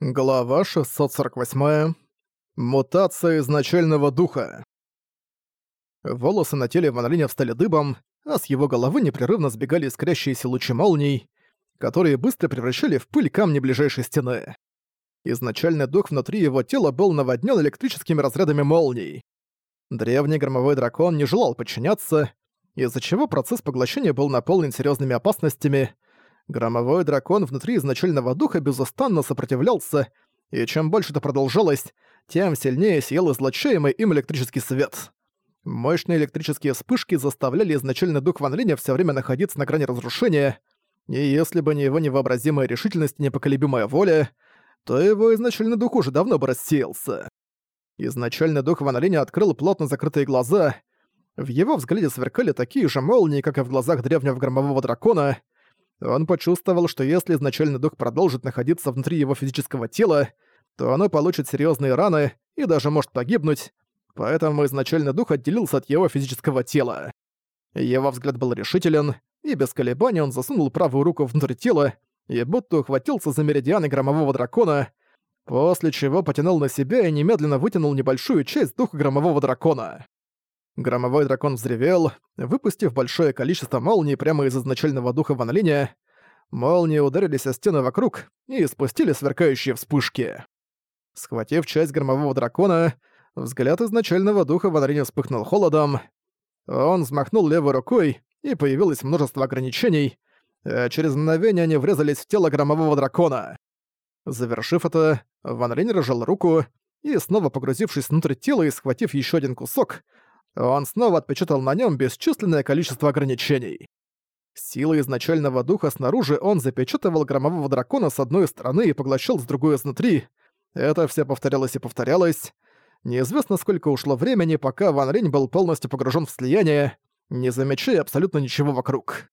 Глава 648. Мутация изначального духа. Волосы на теле Ван Линя встали дыбом, а с его головы непрерывно сбегали искрящиеся лучи молний, которые быстро превращали в пыль камни ближайшей стены. Изначальный дух внутри его тела был наводнен электрическими разрядами молний. Древний громовой дракон не желал подчиняться, из-за чего процесс поглощения был наполнен серьезными опасностями — Громовой дракон внутри изначального духа безустанно сопротивлялся, и чем больше это продолжалось, тем сильнее сиял излучаемый им электрический свет. Мощные электрические вспышки заставляли изначальный дух Ван Линя всё время находиться на грани разрушения, и если бы не его невообразимая решительность и непоколебимая воля, то его изначальный дух уже давно бы рассеялся. Изначальный дух Ван Линя открыл плотно закрытые глаза. В его взгляде сверкали такие же молнии, как и в глазах древнего громового дракона — он почувствовал, что если изначальный дух продолжит находиться внутри его физического тела, то оно получит серьезные раны и даже может погибнуть, поэтому изначальный дух отделился от его физического тела. Его взгляд был решителен, и без колебаний он засунул правую руку внутрь тела и будто ухватился за меридианы громового дракона, после чего потянул на себя и немедленно вытянул небольшую часть духа громового дракона. Громовой дракон взревел, выпустив большое количество молний прямо из изначального духа Ван. Молнии ударились о стены вокруг и спустили сверкающие вспышки. Схватив часть громового дракона, взгляд изначального духа Ван Линя вспыхнул холодом. Он взмахнул левой рукой, и появилось множество ограничений, а через мгновение они врезались в тело громового дракона. Завершив это, Ван разжал руку и, снова погрузившись внутрь тела и схватив еще один кусок, он снова отпечатал на нем бесчисленное количество ограничений. Силой изначального духа снаружи он запечатывал громового дракона с одной стороны и поглощал с другой изнутри. Это все повторялось и повторялось. Неизвестно, сколько ушло времени, пока Ван Рень был полностью погружен в слияние, не замечая абсолютно ничего вокруг.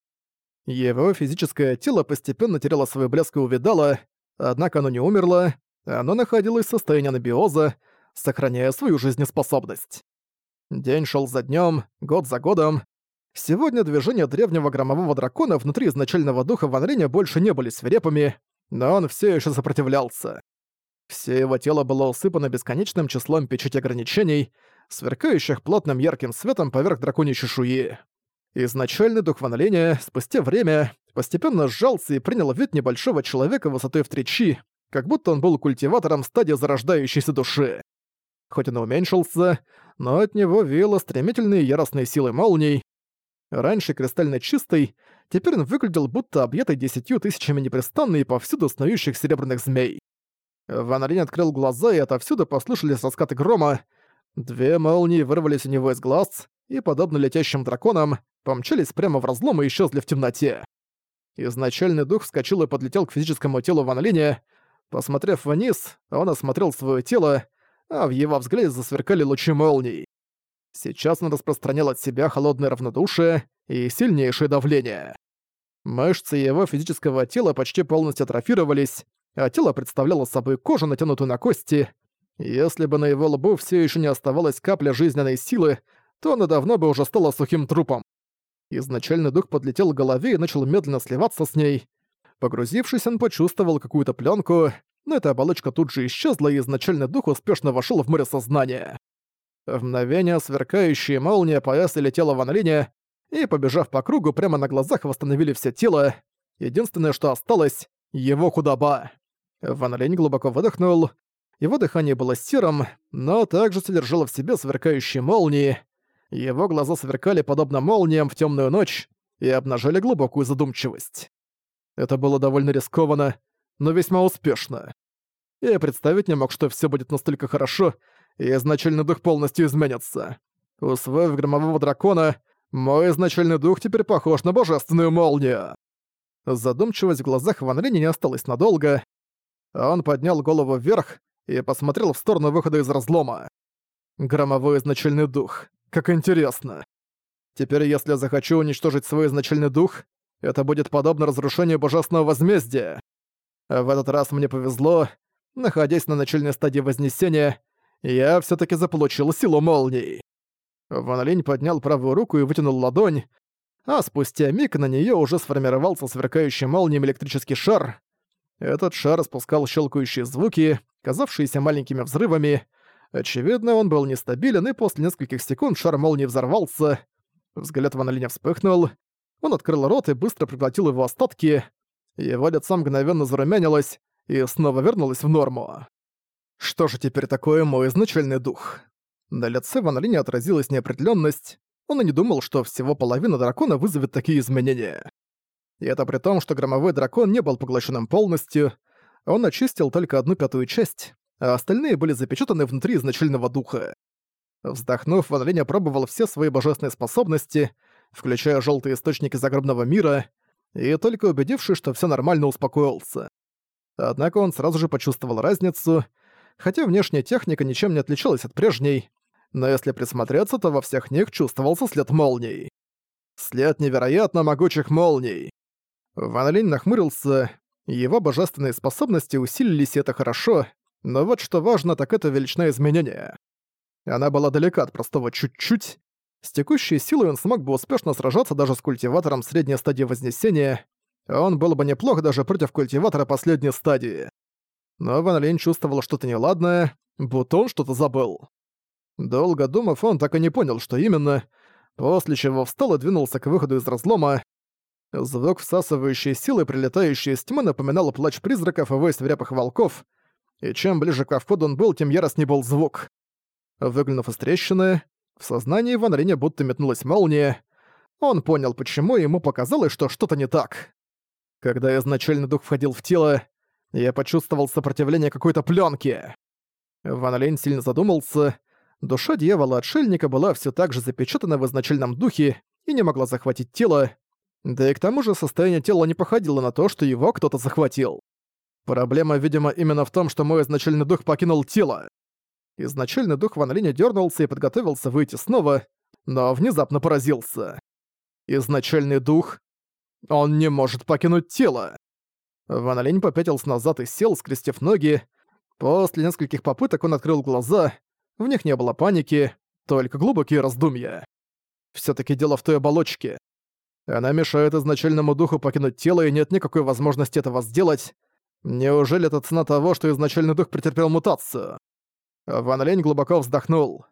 Его физическое тело постепенно теряло свой блеск и увидало, однако оно не умерло, оно находилось в состоянии анабиоза, сохраняя свою жизнеспособность. День шел за днем, год за годом. Сегодня движения древнего громового дракона внутри изначального духа Ван больше не были свирепыми, но он все еще сопротивлялся. Все его тело было усыпано бесконечным числом печати ограничений, сверкающих плотным ярким светом поверх драконьей чешуи. Изначальный дух Ван Линя, спустя время, постепенно сжался и принял вид небольшого человека высотой в три чи, как будто он был культиватором стадии зарождающейся души. Хоть он и уменьшился, но от него веяло стремительные яростные силы молний. Раньше кристально чистый, теперь он выглядел будто объятый десятью тысячами непрестанно и повсюду снующих серебряных змей. Ван открыл глаза, и отовсюду послышались раскаты грома. Две молнии вырвались у него из глаз, и, подобно летящим драконам, помчались прямо в разлом и исчезли в темноте. Изначальный дух вскочил и подлетел к физическому телу Ван. Посмотрев вниз, он осмотрел свое тело, а в его взгляде засверкали лучи молний. Сейчас он распространял от себя холодное равнодушие и сильнейшее давление. Мышцы его физического тела почти полностью атрофировались, а тело представляло собой кожу, натянутую на кости. Если бы на его лбу все еще не оставалась капля жизненной силы, то она давно бы уже стала сухим трупом. Изначальный дух подлетел к голове и начал медленно сливаться с ней. Погрузившись, он почувствовал какую-то пленку, но эта оболочка тут же исчезла, и изначальный дух успешно вошел в море сознания. В мгновение сверкающие молнии поясали тело Ван Линя, и, побежав по кругу, прямо на глазах восстановили все тело. Единственное, что осталось — его худоба. Ван Линь глубоко выдохнул. Его дыхание было серым, но также содержало в себе сверкающие молнии. Его глаза сверкали подобно молниям в темную ночь и обнажали глубокую задумчивость. Это было довольно рискованно, но весьма успешно. Я представить не мог, что все будет настолько хорошо, и изначальный дух полностью изменится. Усвоив громового дракона, мой изначальный дух теперь похож на божественную молнию. Задумчивость в глазах Ван Линя не осталась надолго. Он поднял голову вверх и посмотрел в сторону выхода из разлома. Громовой изначальный дух. Как интересно. Теперь, если я захочу уничтожить свой изначальный дух, это будет подобно разрушению божественного возмездия. В этот раз мне повезло. Находясь на начальной стадии Вознесения, я все таки заполучил силу молний. Ван Линь поднял правую руку и вытянул ладонь, а спустя миг на нее уже сформировался сверкающий молнием электрический шар. Этот шар спускал щелкающие звуки, казавшиеся маленькими взрывами. Очевидно, он был нестабилен, и после нескольких секунд шар молнии взорвался. Взгляд Ван Линя вспыхнул. Он открыл рот и быстро проглотил его остатки. Его лицо мгновенно зарумянилось и снова вернулось в норму. Что же теперь такое мой изначальный дух? На лице Ван Линя отразилась неопределенность. Он и не думал, что всего половина дракона вызовет такие изменения. И это при том, что громовой дракон не был поглощенным полностью, он очистил только одну пятую часть, а остальные были запечатаны внутри изначального духа. Вздохнув, Ван Линь опробовал все свои божественные способности, включая желтые источники загробного мира, и только убедившись, что все нормально, успокоился. Однако он сразу же почувствовал разницу, хотя внешняя техника ничем не отличалась от прежней, но если присмотреться, то во всех них чувствовался след молний. След невероятно могучих молний. Ван Линь нахмурился, его божественные способности усилились, это хорошо, но вот что важно, так это величина изменения. Она была далека от простого чуть-чуть. С текущей силой он смог бы успешно сражаться даже с культиватором средней стадии Вознесения, он был бы неплох даже против культиватора последней стадии. Но Ван Линь чувствовал что-то неладное, будто он что-то забыл. Долго думав, он так и не понял, что именно, после чего встал и двинулся к выходу из разлома, Звук всасывающей силы, прилетающей из тьмы, напоминал плач призраков и вой свирепых волков, и чем ближе к входу он был, тем яростней был звук. Выглянув из трещины, в сознании Ван Линя будто метнулась молния. Он понял, почему ему показалось, что что-то не так. Когда изначальный дух входил в тело, я почувствовал сопротивление какой-то пленки. Ван Линь сильно задумался. Душа дьявола-отшельника была все так же запечатана в изначальном духе и не могла захватить тело, да и к тому же состояние тела не походило на то, что его кто-то захватил. Проблема, видимо, именно в том, что мой изначальный дух покинул тело. Изначальный дух Ван Линя дернулся и подготовился выйти снова, но внезапно поразился. Изначальный дух... Он не может покинуть тело. Ван Линь попятился назад и сел, скрестив ноги. После нескольких попыток он открыл глаза. В них не было паники, только глубокие раздумья. все таки дело в той оболочке. Она мешает изначальному духу покинуть тело, и нет никакой возможности этого сделать. Неужели это цена того, что изначальный дух претерпел мутацию? Ван Лень глубоко вздохнул.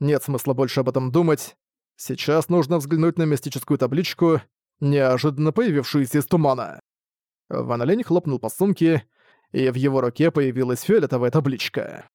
Нет смысла больше об этом думать. Сейчас нужно взглянуть на мистическую табличку, неожиданно появившуюся из тумана. Ван Лень хлопнул по сумке, и в его руке появилась фиолетовая табличка.